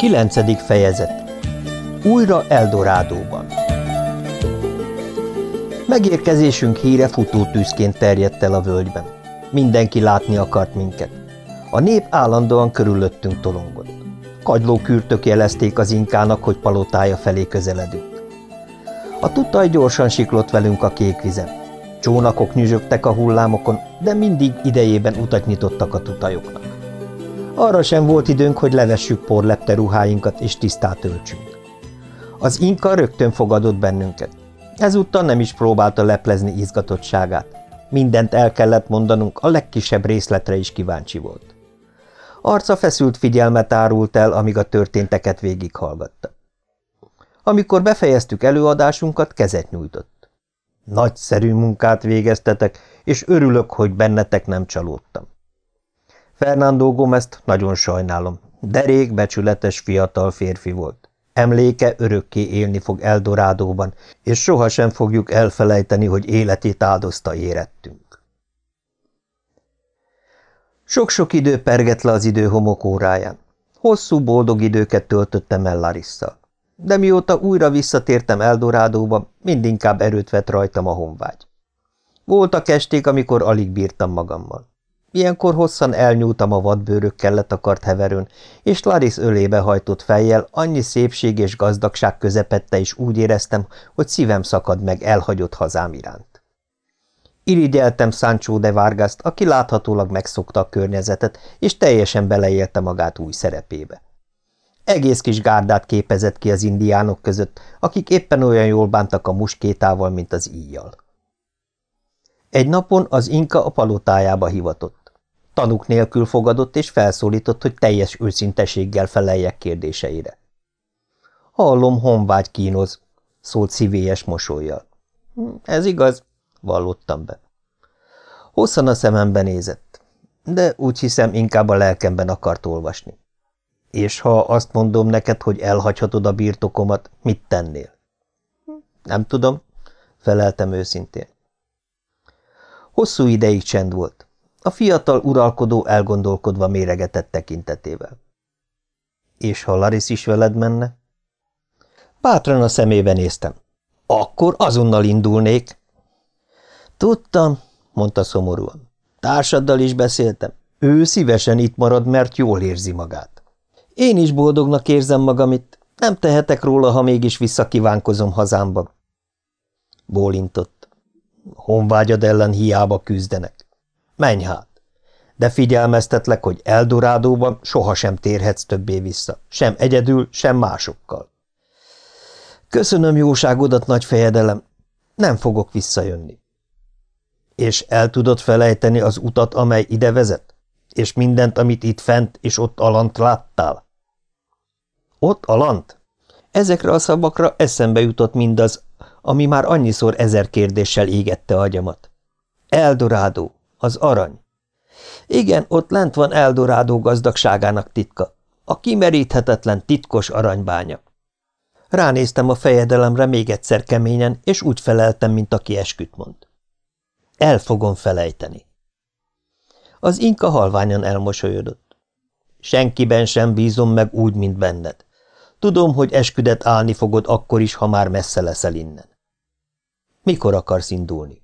Kilencedik fejezet Újra Eldorádóban Megérkezésünk híre futótűzként terjedt el a völgyben. Mindenki látni akart minket. A nép állandóan körülöttünk tolongott. Kagylókürtök jelezték az inkának, hogy palotája felé közeledünk. A tutaj gyorsan siklott velünk a kék vizen. Csónakok nyüzsögtek a hullámokon, de mindig idejében utat nyitottak a tutajoknak. Arra sem volt időnk, hogy levessük porlepte ruháinkat és tisztát öltsünk. Az inka rögtön fogadott bennünket. Ezúttal nem is próbálta leplezni izgatottságát. Mindent el kellett mondanunk, a legkisebb részletre is kíváncsi volt. Arca feszült figyelmet árult el, amíg a történteket végighallgatta. Amikor befejeztük előadásunkat, kezet nyújtott. Nagyszerű munkát végeztetek, és örülök, hogy bennetek nem csalódtam. Fernando Gomezt nagyon sajnálom. Derék, becsületes fiatal férfi volt. Emléke örökké élni fog Eldorádóban, és sohasem fogjuk elfelejteni, hogy életét áldozta érettünk. Sok-sok idő pergett le az idő homokóráján. Hosszú, boldog időket töltöttem el Larisszal. De mióta újra visszatértem Eldorádóba, mindinkább erőt vett rajtam a honvágy. Voltak esték, amikor alig bírtam magammal. Ilyenkor hosszan elnyúltam a vadbőrökkel letakart heverőn, és Laris ölébe hajtott fejjel annyi szépség és gazdagság közepette is úgy éreztem, hogy szívem szakad meg elhagyott hazám iránt. Irigyeltem Sancho de Vargaszt, aki láthatólag megszokta a környezetet, és teljesen beleélte magát új szerepébe. Egész kis gárdát képezett ki az indiánok között, akik éppen olyan jól bántak a muskétával, mint az íjjal. Egy napon az inka a palotájába hivatott. Tanuk nélkül fogadott és felszólított, hogy teljes őszinteséggel feleljek kérdéseire. Hallom, honvágy kínoz, szólt szívélyes mosolyjal. Hm, ez igaz, vallottam be. Hosszan a szemembe nézett, de úgy hiszem inkább a lelkemben akart olvasni. És ha azt mondom neked, hogy elhagyhatod a birtokomat, mit tennél? Nem tudom, feleltem őszintén. Hosszú ideig csend volt. A fiatal uralkodó elgondolkodva méregetett tekintetével. És ha Laris is veled menne? Bátran a szemébe néztem. Akkor azonnal indulnék. Tudtam, mondta szomorúan. Társaddal is beszéltem. Ő szívesen itt marad, mert jól érzi magát. Én is boldognak érzem magam itt. Nem tehetek róla, ha mégis visszakívánkozom hazámba. Bólintott. Honvágyad ellen hiába küzdenek. Menj hát! De figyelmeztetlek, hogy Eldorádóban sohasem térhetsz többé vissza, sem egyedül, sem másokkal. Köszönöm jóságodat, nagy fejedelem, nem fogok visszajönni. És el tudod felejteni az utat, amely ide vezet? És mindent, amit itt fent és ott alant láttál? Ott alant? Ezekre a szavakra eszembe jutott mindaz, ami már annyiszor ezer kérdéssel égette agyamat. Eldorádó, az arany. Igen, ott lent van Eldorádó gazdagságának titka, a kimeríthetetlen titkos aranybánya. Ránéztem a fejedelemre még egyszer keményen, és úgy feleltem, mint aki esküt mond. El fogom felejteni. Az inka halványan elmosolyodott. Senkiben sem bízom meg úgy, mint benned. Tudom, hogy esküdet állni fogod akkor is, ha már messze leszel innen. Mikor akarsz indulni?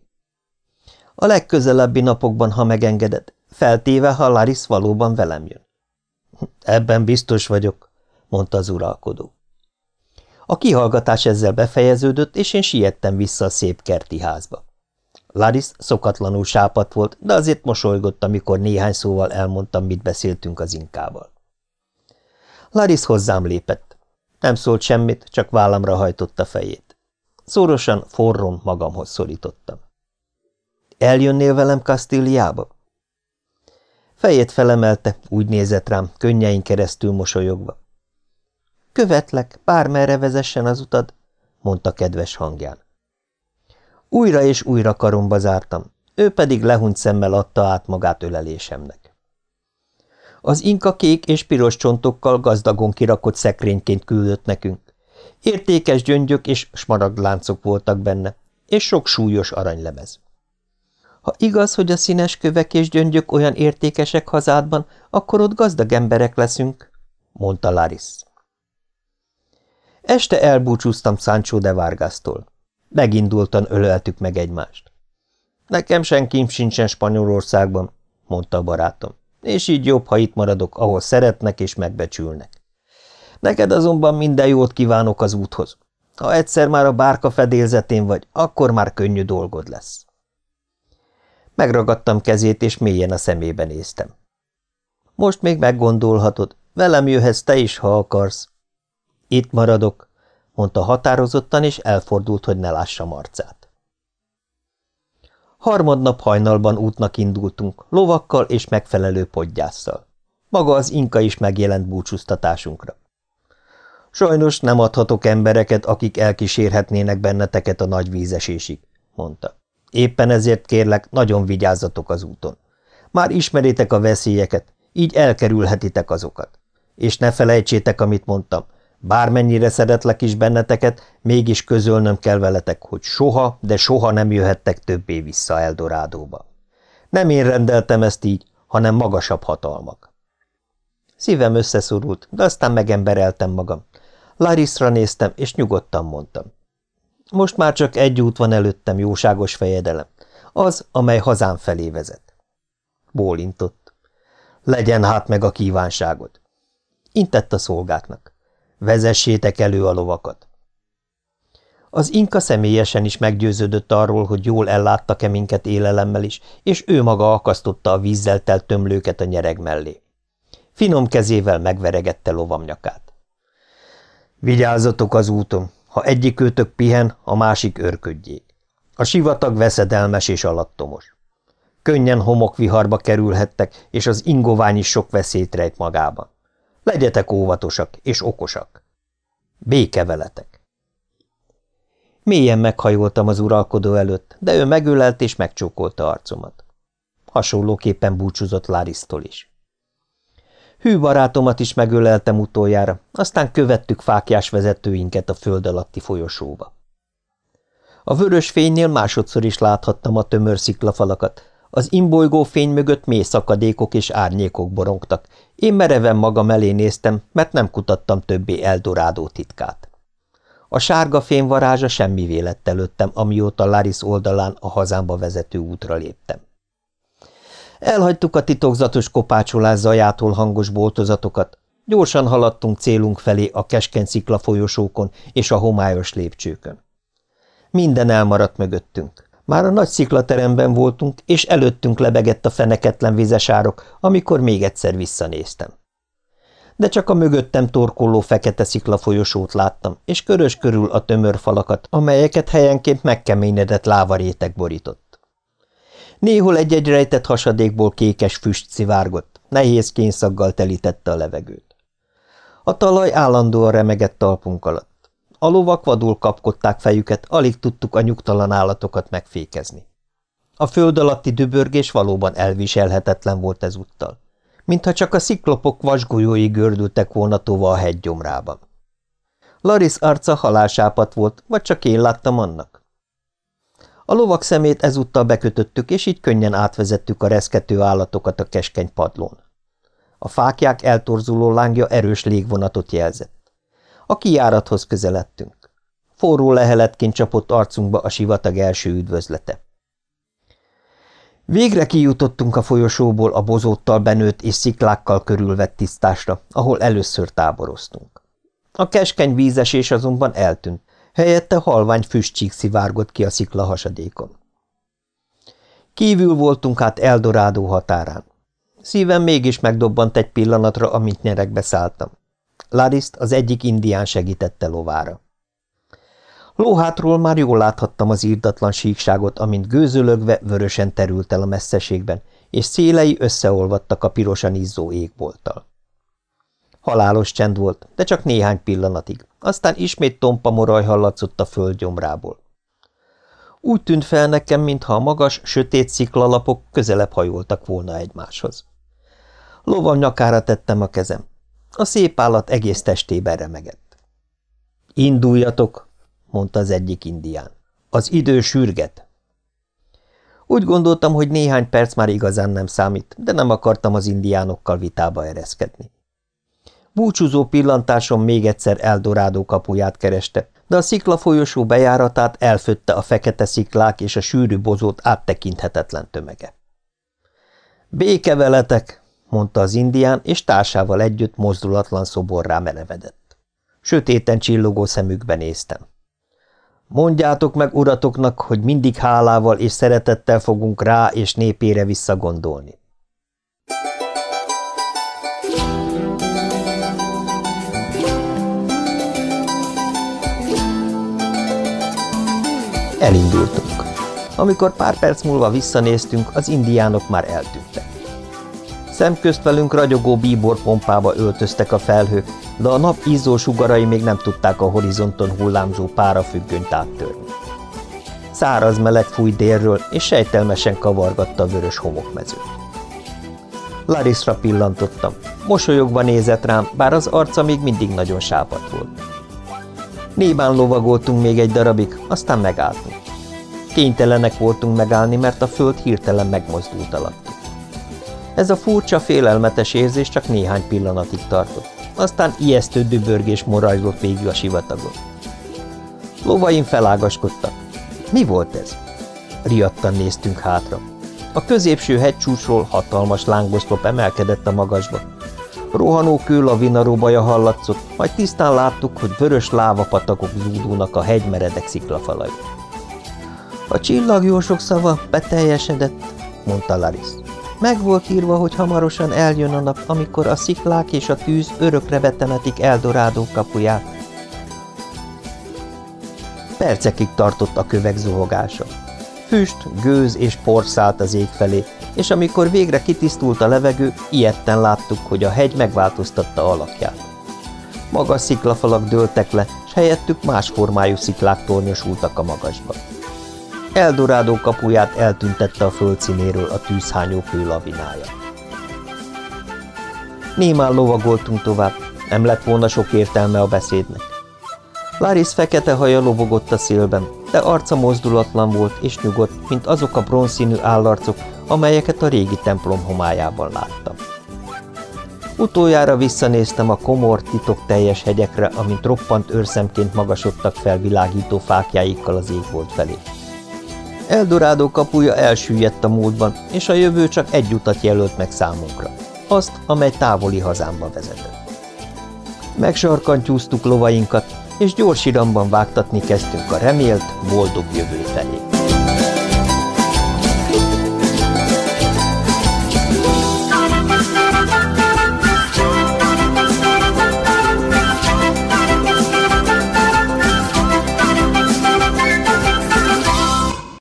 A legközelebbi napokban, ha megengeded, feltéve, ha Laris valóban velem jön. Ebben biztos vagyok, mondta az uralkodó. A kihallgatás ezzel befejeződött, és én siettem vissza a szép kerti házba. Laris szokatlanul sápat volt, de azért mosolygott, amikor néhány szóval elmondtam, mit beszéltünk az inkával. Laris hozzám lépett. Nem szólt semmit, csak vállamra hajtotta fejét. Szorosan, forron magamhoz szorítottam. Eljönnél velem Kastíliába? Fejét felemelte, úgy nézett rám, könnyein keresztül mosolyogva. Követlek, bármerre vezessen az utad, mondta kedves hangján. Újra és újra karomba zártam, ő pedig lehunyt szemmel adta át magát ölelésemnek. Az inka kék és piros csontokkal gazdagon kirakott szekrényként küldött nekünk. Értékes gyöngyök és smaragdláncok voltak benne, és sok súlyos aranylemez. Ha igaz, hogy a színes kövek és gyöngyök olyan értékesek hazádban, akkor ott gazdag emberek leszünk, mondta Laris. Este elbúcsúztam Sancho de Vargasztól. Megindultan öleltük meg egymást. Nekem senkim sincsen Spanyolországban, mondta a barátom, és így jobb, ha itt maradok, ahol szeretnek és megbecsülnek. Neked azonban minden jót kívánok az úthoz. Ha egyszer már a bárka fedélzetén vagy, akkor már könnyű dolgod lesz. Megragadtam kezét, és mélyen a szemébe néztem. Most még meggondolhatod, velem jöhetsz te is, ha akarsz. Itt maradok, mondta határozottan, és elfordult, hogy ne lássa arcát. Harmadnap hajnalban útnak indultunk, lovakkal és megfelelő podgyásszal. Maga az inka is megjelent búcsúztatásunkra. Sajnos nem adhatok embereket, akik elkísérhetnének benneteket a nagy vízesésig, mondta. Éppen ezért kérlek, nagyon vigyázzatok az úton. Már ismeritek a veszélyeket, így elkerülhetitek azokat. És ne felejtsétek, amit mondtam, bármennyire szeretlek is benneteket, mégis közölnöm kell veletek, hogy soha, de soha nem jöhettek többé vissza Eldorádóba. Nem én rendeltem ezt így, hanem magasabb hatalmak. Szívem összeszorult, de aztán megembereltem magam. Larisra néztem, és nyugodtan mondtam. Most már csak egy út van előttem, jóságos fejedelem. Az, amely hazám felé vezet. Bólintott. Legyen hát meg a kívánságod. Intett a szolgáknak. Vezessétek elő a lovakat. Az inka személyesen is meggyőződött arról, hogy jól elláttak-e minket élelemmel is, és ő maga akasztotta a vízzel telt tömlőket a nyereg mellé. Finom kezével megveregette lovam nyakát. Vigyázzatok az úton, ha egyik őtök pihen, a másik örködjék. A sivatag veszedelmes és alattomos. Könnyen homokviharba kerülhettek, és az ingovány is sok veszélyt rejt magában. Legyetek óvatosak és okosak. Béke veletek! Mélyen meghajoltam az uralkodó előtt, de ő megölelt és megcsókolta arcomat. Hasonlóképpen búcsúzott Lárisztól is. Hű barátomat is megöleltem utoljára, aztán követtük fákjás vezetőinket a föld alatti folyosóba. A vörös fénynél másodszor is láthattam a tömör sziklafalakat, az imbolygó fény mögött mély szakadékok és árnyékok borongtak. Én mereven magam elé néztem, mert nem kutattam többé Eldorádó titkát. A sárga fényvarázsa semmi lett előttem, amióta Laris oldalán a hazámba vezető útra léptem. Elhagytuk a titokzatos kopácsolás zajától hangos boltozatokat, gyorsan haladtunk célunk felé a keskeny szikla folyosókon és a homályos lépcsőkön. Minden elmaradt mögöttünk. Már a nagy sziklateremben voltunk, és előttünk lebegett a feneketlen vizesárok, amikor még egyszer visszanéztem. De csak a mögöttem torkolló fekete sziklafolyosót láttam, és körös körül a tömör falakat, amelyeket helyenként megkeményedett lávarétek borított. Néhol egy-egy rejtett hasadékból kékes füst szivárgott, nehéz kényszaggal telítette a levegőt. A talaj állandóan remegett talpunk alatt. A lovak vadul kapkodták fejüket, alig tudtuk a nyugtalan állatokat megfékezni. A föld alatti dübörgés valóban elviselhetetlen volt ezúttal, mintha csak a sziklopok vasgolyói gördültek volna tova a hegy gyomrában. Laris arca halálsápat volt, vagy csak én láttam annak? A lovak szemét ezúttal bekötöttük, és így könnyen átvezettük a reszkető állatokat a keskeny padlón. A fákják eltorzuló lángja erős légvonatot jelzett. A kijárathoz közeledtünk. Forró leheletként csapott arcunkba a sivatag első üdvözlete. Végre kijutottunk a folyosóból a bozóttal benőtt és sziklákkal körülvett tisztásra, ahol először táboroztunk. A keskeny vízesés azonban eltűnt, helyette halvány füstcsík szivárgott ki a szikla hasadékon. Kívül voltunk hát Eldorádó határán. Szívem mégis megdobbant egy pillanatra, amint nyerekbe szálltam. Lariszt az egyik indián segítette lovára. Lóhátról már jól láthattam az írdatlan síkságot, amint gőzölögve vörösen terült el a messzeségben, és szélei összeolvadtak a pirosan izzó égbolttal. Halálos csend volt, de csak néhány pillanatig, aztán ismét tompa moraj hallatszott a föld gyomrából. Úgy tűnt fel nekem, mintha a magas, sötét sziklalapok közelebb hajoltak volna egymáshoz. Lovam nyakára tettem a kezem. A szép állat egész testében remegett. Induljatok, mondta az egyik indián. Az idő sürget. Úgy gondoltam, hogy néhány perc már igazán nem számít, de nem akartam az indiánokkal vitába ereszkedni. Búcsúzó pillantásom még egyszer Eldorádó kapuját kereste, de a szikla folyosó bejáratát elfötte a fekete sziklák és a sűrű bozót áttekinthetetlen tömege. – Béke veletek! – mondta az indián, és társával együtt mozdulatlan szoborrá merevedett. Sötéten csillogó szemükbe néztem. – Mondjátok meg uratoknak, hogy mindig hálával és szeretettel fogunk rá és népére visszagondolni. Elindultunk. Amikor pár perc múlva visszanéztünk, az indiánok már eltűntek. Szemközt velünk ragyogó bíborpompába öltöztek a felhők, de a nap izzó sugarai még nem tudták a horizonton hullámzó párafüggönyt áttörni. Száraz meleg fúj délről, és sejtelmesen kavargatta a vörös homokmezőt. Larisra pillantottam. Mosolyogva nézett rám, bár az arca még mindig nagyon sápat volt. Nébán lovagoltunk még egy darabig, aztán megálltunk. Kénytelenek voltunk megállni, mert a föld hirtelen megmozdult alatt. Ez a furcsa, félelmetes érzés csak néhány pillanatig tartott. Aztán ijesztő dübörgés morajlott végig a sivatagon. Lovaim felágaskodtak. Mi volt ez? Riadtan néztünk hátra. A középső hegycsúcsról hatalmas lángoszlop emelkedett a magasba. Rohanó kőlavina robaja hallatszott, majd tisztán láttuk, hogy vörös lávapatakok zúdulnak a hegy meredek sziklafalai. A csillagjósok szava beteljesedett, mondta Laris. Meg volt írva, hogy hamarosan eljön a nap, amikor a sziklák és a tűz örökre betemetik Eldorádó kapuját. Percekig tartott a kövek zuhogása. Füst, gőz és por szállt az ég felé, és amikor végre kitisztult a levegő, ilyetten láttuk, hogy a hegy megváltoztatta alakját. Magas sziklafalak dőltek le, s helyettük más formájú sziklák tornyosultak a magasba. Eldorádó kapuját eltüntette a földszínéről a tűzhányó lavinája. Némán lovagoltunk tovább, nem lett volna sok értelme a beszédnek. Laris fekete haja lobogott a szélben, de arca mozdulatlan volt és nyugodt, mint azok a bronzszínű állarcok, amelyeket a régi templom homályában láttam. Utoljára visszanéztem a komor, titok teljes hegyekre, amint roppant őrszemként magasodtak fel világító fákjáikkal az égbolt felé. Eldorádó kapuja elsüllyedt a múltban, és a jövő csak egy utat jelölt meg számunkra. Azt, amely távoli hazámba vezetett. Megsarkantyúztuk lovainkat, és gyors iramban vágtatni kezdtünk a remélt, boldog jövő felé.